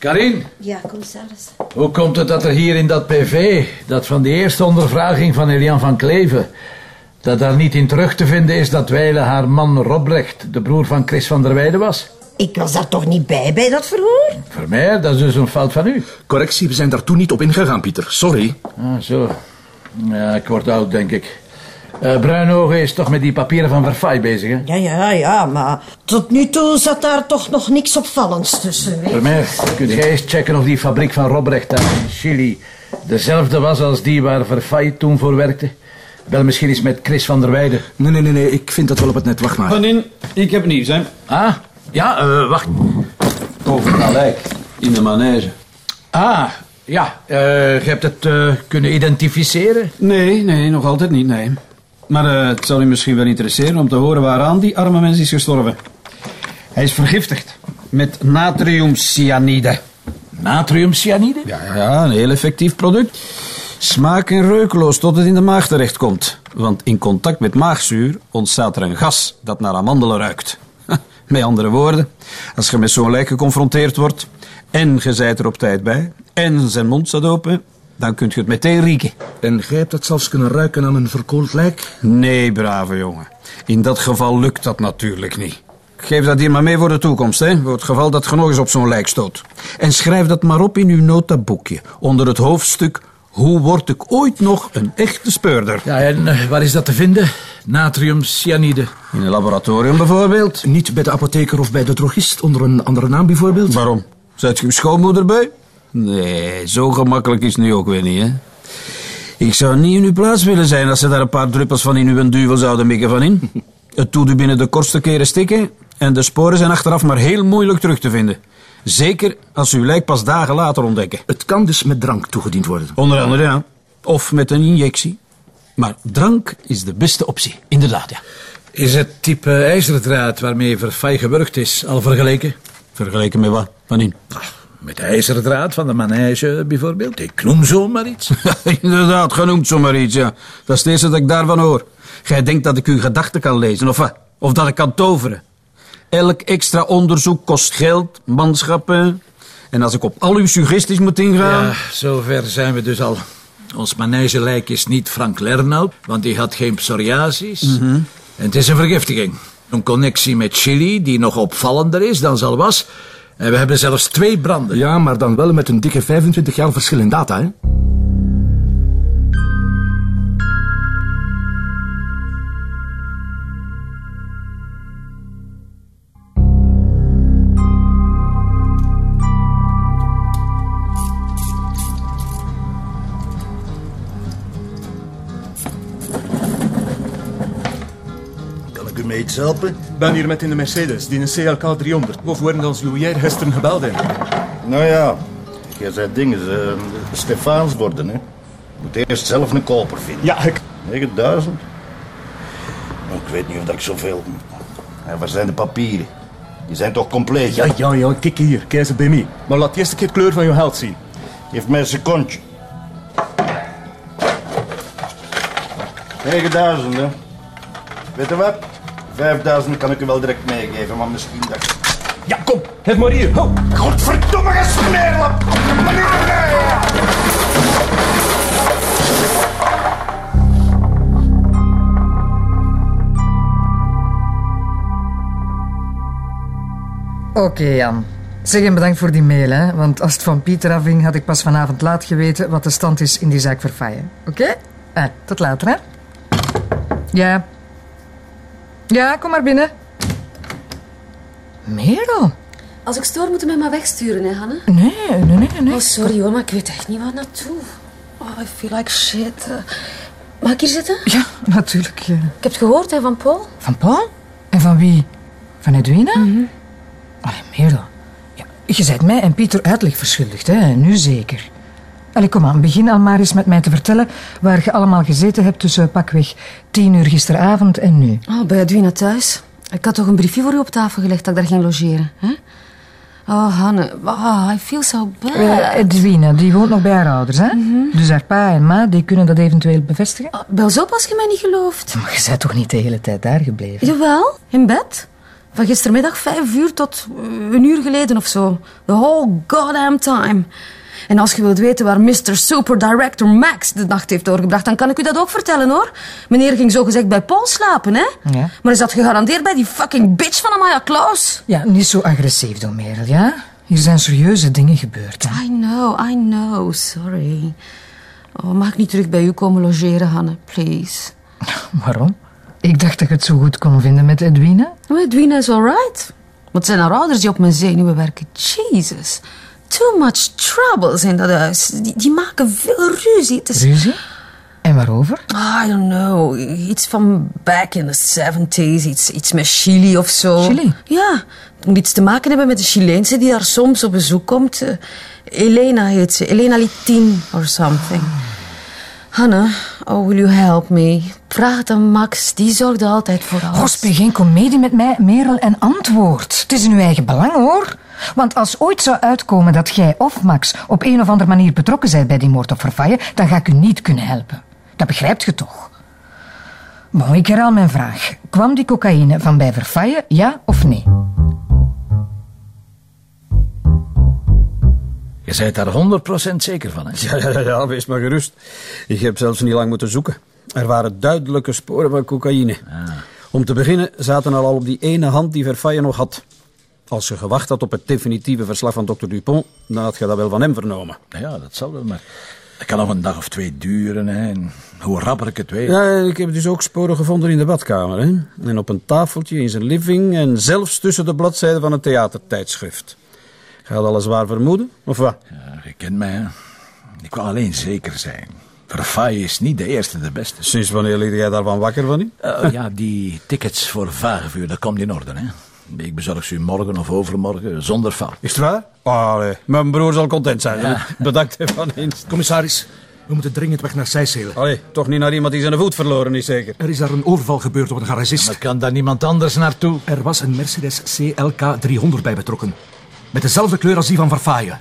Karin, Ja, commissaris. hoe komt het dat er hier in dat PV, dat van de eerste ondervraging van Elian van Kleven, dat daar niet in terug te vinden is dat Weile haar man Robrecht, de broer van Chris van der Weijden was? Ik was daar toch niet bij, bij dat verhoor? Voor mij, dat is dus een fout van u. Correctie, we zijn daar toen niet op ingegaan, Pieter. Sorry. Ah, zo. Ja, ik word oud, denk ik. Eh Bruinogen is toch met die papieren van Verfay bezig, hè? Ja, ja, ja, maar tot nu toe zat daar toch nog niks opvallends tussen. Hè? Vermeer, kun jij eens checken of die fabriek van Robrecht daar in Chili dezelfde was als die waar Verfay toen voor werkte? Wel misschien eens met Chris van der Weijden. Nee, nee, nee, nee. Ik vind dat wel op het net. Wacht maar. Panin, ik heb nieuws, hè. Ah, ja, eh, wacht. Over het lijk. In de manege. Ah, ja, eh, je hebt het eh, kunnen identificeren? Nee, nee, nog altijd niet, nee. Maar eh, het zal u misschien wel interesseren om te horen waaraan die arme mens is gestorven. Hij is vergiftigd met natriumcyanide. Natriumcyanide? Ja, ja, ja, een heel effectief product. Smaak en reukloos tot het in de maag terechtkomt. Want in contact met maagzuur ontstaat er een gas dat naar amandelen ruikt. Met andere woorden, als je met zo'n lijk geconfronteerd wordt... en je zijt er op tijd bij... en zijn mond staat open... dan kunt je het meteen rieken. En jij hebt dat zelfs kunnen ruiken aan een verkoold lijk? Nee, brave jongen. In dat geval lukt dat natuurlijk niet. Geef dat hier maar mee voor de toekomst, hè? Voor het geval dat je nog eens op zo'n lijk stoot. En schrijf dat maar op in uw notaboekje. Onder het hoofdstuk... Hoe word ik ooit nog een echte speurder? Ja, en eh, waar is dat te vinden? Natriumcyanide. In een laboratorium bijvoorbeeld. Niet bij de apotheker of bij de drogist onder een andere naam bijvoorbeeld? Waarom? Zet je uw schoonmoeder bij? Nee, zo gemakkelijk is het nu ook weer niet, hè? Ik zou niet in uw plaats willen zijn als ze daar een paar druppels van in uw duvel zouden mikken van in. Het doet u binnen de kortste keren stikken en de sporen zijn achteraf maar heel moeilijk terug te vinden. Zeker als ze uw lijk pas dagen later ontdekken. Het kan dus met drank toegediend worden. Onder andere, ja. Of met een injectie. Maar drank is de beste optie, inderdaad, ja. Is het type ijzerdraad waarmee Verfay gewerkt is al vergeleken? Vergeleken met wat? Wanneer? Met de ijzerdraad van de manege bijvoorbeeld? Ik noem zo maar iets. inderdaad, genoemd zomaar iets, ja. Dat is het eerste dat ik daarvan hoor. Jij denkt dat ik uw gedachten kan lezen, of wat? Of dat ik kan toveren. Elk extra onderzoek kost geld, manschappen. En als ik op al uw suggesties moet ingaan... Ja, zover zijn we dus al. Ons manegelijk is niet Frank Lernout, want die had geen psoriasis. En het is een vergiftiging. Een connectie met Chili, die nog opvallender is dan ze al was. En we hebben zelfs twee branden. Ja, maar dan wel met een dikke 25 jaar verschil in data, hè? Ik u mee iets helpen? Ben hier met in de Mercedes, die een CLK 300. We worden als Louier gisteren gebeld in. Nou ja, jij zei dingen, uh, Stefaans worden, hè. Moet eerst zelf een koper vinden. Ja, ik... 9000? Nou, ik weet niet of dat ik zoveel... En waar zijn de papieren? Die zijn toch compleet? Ja, ja, ja, kijk hier, kijk ze bij mij. Maar laat eerst een keer de kleur van je geld zien. Geef mij een secondje. 9000, hè. Weet je wat? 5000 kan ik u wel direct meegeven, maar misschien dat... Ja, kom, geef maar hier. Ho. Godverdomme gesmeerlap! Oké, Jan. Zeg en bedankt voor die mail, hè. Want als het van Pieter afhing, had ik pas vanavond laat geweten wat de stand is in die zaak Verfaaien. Oké? Ah, tot later, hè. Ja. Ja, kom maar binnen. Merel? Als ik stoor, moet je mij maar wegsturen, hè, Hanne? Nee, nee, nee, nee. Oh, sorry hoor, maar ik weet echt niet waar naartoe. Oh, I feel like shit. Eh, Mag ik hier zitten? Ja, natuurlijk. ja. Ik heb het gehoord, hè, van Paul. Van Paul? En van wie? Van Edwina? Mm Allee, Merel. Ja, je bent mij en Pieter uitleg verschuldigd, hè. Nu zeker. Allee, kom aan. Begin al maar eens met mij te vertellen waar je allemaal gezeten hebt tussen pakweg tien uur gisteravond en nu. Oh, bij Edwina thuis. Ik had toch een briefje voor u op tafel gelegd dat ik daar ging logeren, hè? Oh, Hanne. Oh, I feel so bad. Edwina, die woont nog bij haar ouders, hè? Dus haar pa en ma, die kunnen dat eventueel bevestigen. Oh, bel zo als je mij niet gelooft. Maar je bent toch niet de hele tijd daar gebleven? Jawel, in bed. Van gistermiddag vijf uur tot een uur geleden of zo. The whole goddamn time. En als je wilt weten waar Mr. Super Director Max de nacht heeft doorgebracht, dan kan ik u dat ook vertellen hoor. Meneer ging zogezegd bij Paul slapen, hè? Ja. Maar hij zat gegarandeerd bij die fucking bitch van Amaya Klaus. Ja, niet zo agressief, doen, Merel, ja? Hier zijn serieuze dingen gebeurd. Hè? I know, I know, sorry. Oh, mag ik niet terug bij u komen logeren, Hanne, please? Waarom? Ik dacht dat je het zo goed kon vinden met Edwina. Oh, Edwina is alright. Wat zijn haar ouders die op mijn zenuwen werken? Jesus. Too much troubles in dat huis. Die, die maken veel ruzie. Is... Ruzie? En waarover? I don't know. Iets van back in the 70s. Iets, iets met Chili of zo. Chili? Ja. Het moet iets te maken hebben met de Chileense die daar soms op bezoek komt. Eh, Elena heet ze. Elena Litin or something. Hanne, oh, will you help me? Vraag het aan Max. Die zorgt altijd voor alles. Speel geen komedie met mij, Merel, en antwoord. Het is in uw eigen belang, hoor. Want als ooit zou uitkomen dat jij of Max op een of andere manier betrokken zijt bij die moord op Vervaille, dan ga ik u niet kunnen helpen. Dat begrijpt je toch? Bon, ik herhaal mijn vraag. Kwam die cocaïne van bij Verfaille, ja of nee? Je bent daar 100% zeker van, hè? Ja, ja, ja, wees maar gerust. Ik heb zelfs niet lang moeten zoeken. Er waren duidelijke sporen van cocaïne. Om te beginnen zaten er al op die ene hand die Verfaille nog had. Als je gewacht had op het definitieve verslag van dokter Dupont, dan had je dat wel van hem vernomen. Ja, dat zal wel, maar... Het kan nog een dag of twee duren, hè. En hoe rapper ik het weet... Ja, ik heb dus ook sporen gevonden in de badkamer. Hè? En op een tafeltje in zijn living en zelfs tussen de bladzijden van een theatertijdschrift. Gaat alles waar vermoeden, of wat? Ja, je kent mij, hè. Ik wil alleen zeker zijn. Verfaille is niet de eerste de beste. Sinds wanneer lig jij daarvan wakker van u? Eh, ja, die tickets voor Vagevuur, dat komt in orde, hè. Ik bezorg ze u morgen of overmorgen, zonder fout. Is het waar? Ah, nee. Mijn broer zal content zijn. hè. Bedankt van eens. Commissaris, we moeten dringend weg naar Seysselen. Allee, toch niet naar iemand die zijn voet verloren is, zeker? Er is daar een overval gebeurd op een garagist. Maar kan daar niemand anders naartoe? Er was een Mercedes CLK 300 bij betrokken. Met dezelfde kleur als die van Verfaille.